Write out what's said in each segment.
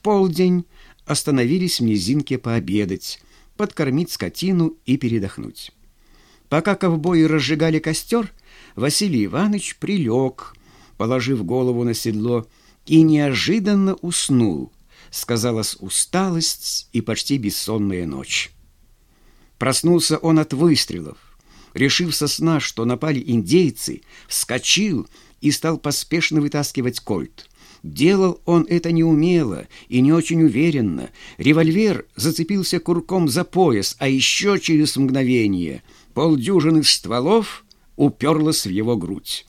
В полдень остановились в низинке пообедать, подкормить скотину и передохнуть. Пока ковбои разжигали костер, Василий Иванович прилег, положив голову на седло, и неожиданно уснул. Сказалась усталость и почти бессонная ночь. Проснулся он от выстрелов. Решив со сна, что напали индейцы, вскочил и стал поспешно вытаскивать кольт. Делал он это неумело и не очень уверенно. Револьвер зацепился курком за пояс, а еще через мгновение полдюжины стволов уперлась в его грудь.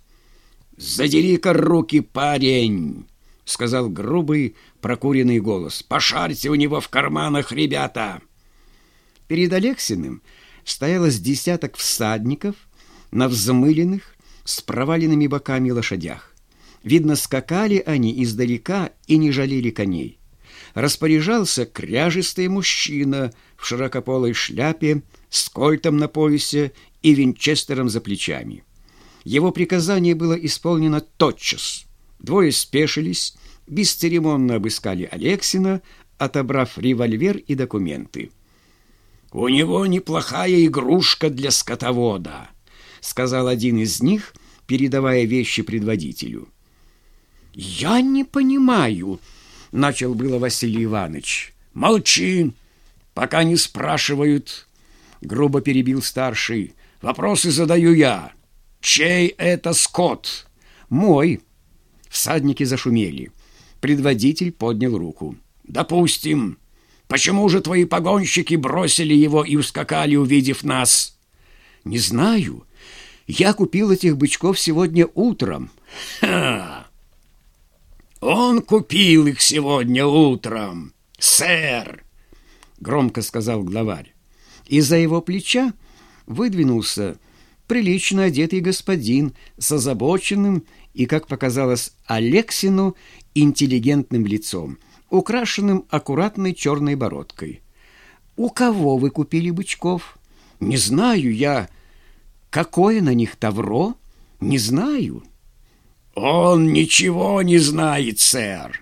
«Задери-ка руки, парень!» — сказал грубый прокуренный голос. «Пошарьте у него в карманах, ребята!» Перед Алексиным стоялось десяток всадников на взмыленных, с проваленными боками лошадях. Видно, скакали они издалека и не жалели коней. Распоряжался кряжистый мужчина в широкополой шляпе с кольтом на поясе и винчестером за плечами. Его приказание было исполнено тотчас. Двое спешились, бесцеремонно обыскали Алексина, отобрав револьвер и документы. «У него неплохая игрушка для скотовода», — сказал один из них, передавая вещи предводителю. «Я не понимаю», — начал было Василий Иванович. «Молчи, пока не спрашивают», — грубо перебил старший. «Вопросы задаю я. Чей это скот?» «Мой». Всадники зашумели. Предводитель поднял руку. «Допустим». Почему же твои погонщики бросили его и ускакали, увидев нас? Не знаю. Я купил этих бычков сегодня утром. Ха! Он купил их сегодня утром, сэр, громко сказал главарь. Из-за его плеча выдвинулся прилично одетый господин с озабоченным и, как показалось Алексину, интеллигентным лицом – украшенным аккуратной черной бородкой. «У кого вы купили бычков?» «Не знаю я. Какое на них тавро? Не знаю». «Он ничего не знает, сэр!»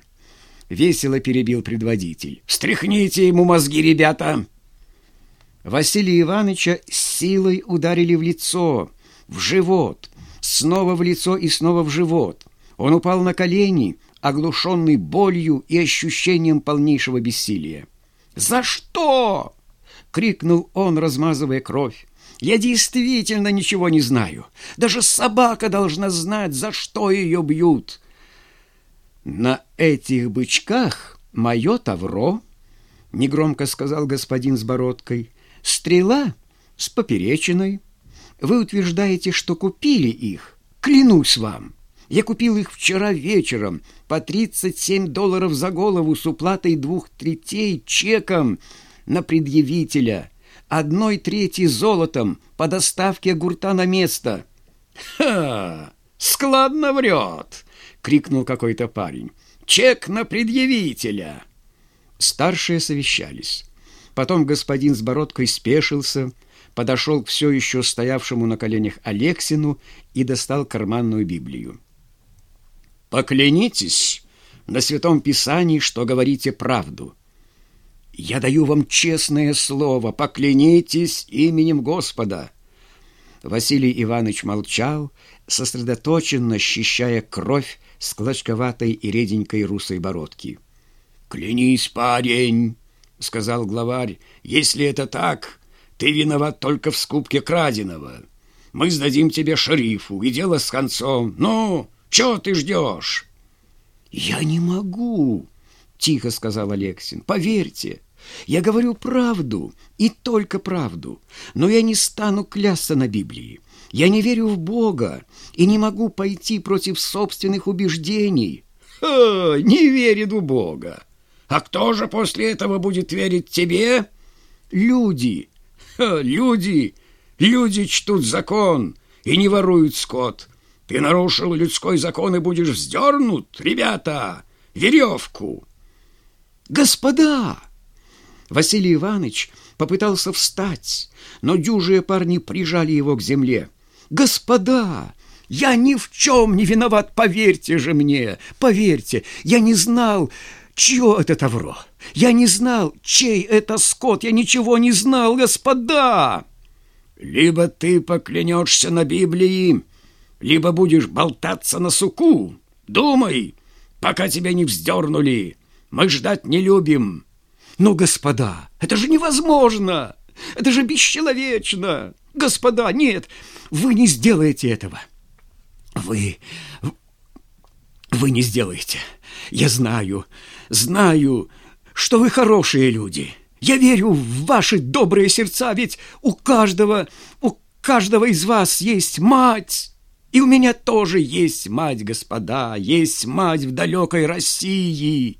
Весело перебил предводитель. «Стряхните ему мозги, ребята!» Василия Ивановича силой ударили в лицо, в живот, снова в лицо и снова в живот. Он упал на колени, оглушенный болью и ощущением полнейшего бессилия. «За что?» — крикнул он, размазывая кровь. «Я действительно ничего не знаю. Даже собака должна знать, за что ее бьют». «На этих бычках мое тавро», — негромко сказал господин с бородкой, — «стрела с поперечиной. Вы утверждаете, что купили их. Клянусь вам». Я купил их вчера вечером по 37 долларов за голову с уплатой двух третей чеком на предъявителя, одной трети золотом по доставке гурта на место. «Ха! Складно врет!» — крикнул какой-то парень. «Чек на предъявителя!» Старшие совещались. Потом господин с бородкой спешился, подошел к все еще стоявшему на коленях Алексину и достал карманную Библию. Поклянитесь на Святом Писании, что говорите правду. Я даю вам честное слово, поклянитесь именем Господа. Василий Иванович молчал, сосредоточенно счищая кровь с клочковатой и реденькой русой бородки. «Клянись, парень!» — сказал главарь. «Если это так, ты виноват только в скупке краденого. Мы сдадим тебе шерифу, и дело с концом. Ну, чего ты ждешь?» «Я не могу», — тихо сказал Алексин. «Поверьте, я говорю правду и только правду, но я не стану клясться на Библии. Я не верю в Бога и не могу пойти против собственных убеждений». «Ха, не верит в Бога! А кто же после этого будет верить тебе?» «Люди! Ха, люди! Люди чтут закон и не воруют скот». Ты нарушил людской закон и будешь вздернут, ребята, веревку. Господа! Василий Иванович попытался встать, но дюжие парни прижали его к земле. Господа! Я ни в чем не виноват, поверьте же мне, поверьте, я не знал, чье это тавро? Я не знал, чей это скот, я ничего не знал, господа!» «Либо ты поклянешься на Библии, либо будешь болтаться на суку. Думай, пока тебя не вздернули. Мы ждать не любим». «Ну, господа, это же невозможно! Это же бесчеловечно! Господа, нет, вы не сделаете этого!» «Вы... вы не сделаете. Я знаю, знаю, что вы хорошие люди. Я верю в ваши добрые сердца, ведь у каждого, у каждого из вас есть мать. И у меня тоже есть мать, господа, есть мать в далекой России».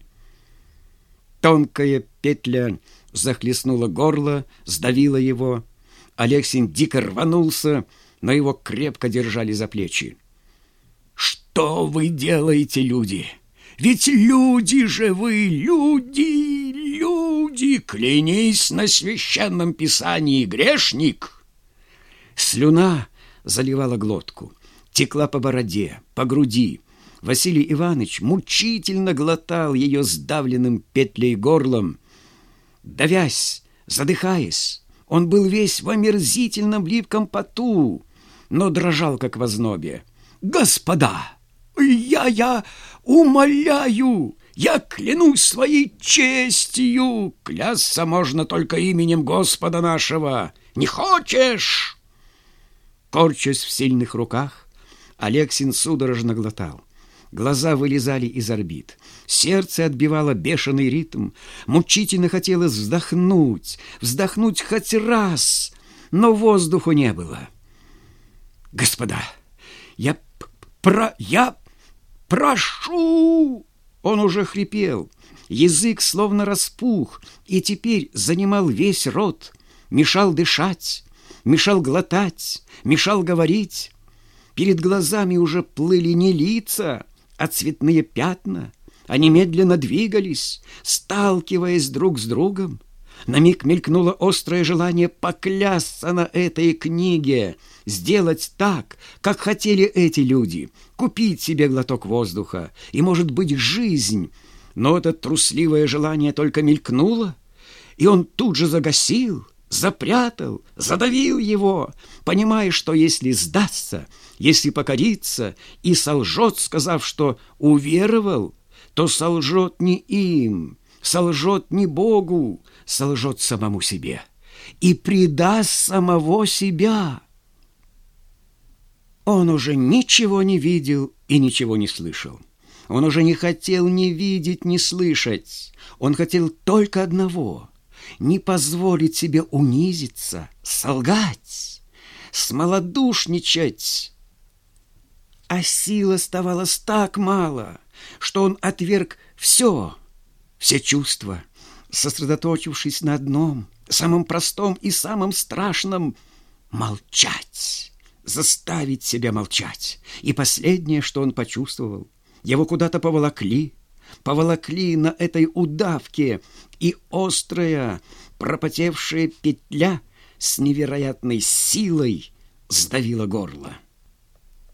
Тонкая петля захлестнула горло, сдавила его. Алексин дико рванулся, но его крепко держали за плечи. «Что вы делаете, люди? Ведь люди же вы, люди, люди! Клянись на священном писании, грешник!» Слюна заливала глотку, текла по бороде, по груди, Василий Иванович мучительно глотал ее сдавленным петлей горлом. Давясь, задыхаясь, он был весь в омерзительном липком поту, но дрожал, как в ознобе. «Господа, я, я умоляю, я клянусь своей честью, клясться можно только именем Господа нашего. Не хочешь?» Корчась в сильных руках, Алексин судорожно глотал. Глаза вылезали из орбит. Сердце отбивало бешеный ритм. Мучительно хотелось вздохнуть, вздохнуть хоть раз, но воздуху не было. «Господа, я про... я прошу!» Он уже хрипел. Язык словно распух и теперь занимал весь рот, мешал дышать, мешал глотать, мешал говорить. Перед глазами уже плыли не лица, а цветные пятна. Они медленно двигались, сталкиваясь друг с другом. На миг мелькнуло острое желание поклясться на этой книге, сделать так, как хотели эти люди, купить себе глоток воздуха и, может быть, жизнь. Но это трусливое желание только мелькнуло, и он тут же загасил, запрятал, задавил его, понимая, что если сдастся, если покориться и солжет, сказав, что уверовал, то солжет не им, солжет не Богу, солжет самому себе и предаст самого себя. Он уже ничего не видел и ничего не слышал. Он уже не хотел ни видеть, ни слышать. Он хотел только одного — не позволить себе унизиться, солгать, смолодушничать, а сил оставалось так мало, что он отверг все, все чувства, сосредоточившись на одном, самом простом и самом страшном — молчать, заставить себя молчать. И последнее, что он почувствовал, его куда-то поволокли, поволокли на этой удавке, и острая, пропотевшая петля с невероятной силой сдавила горло.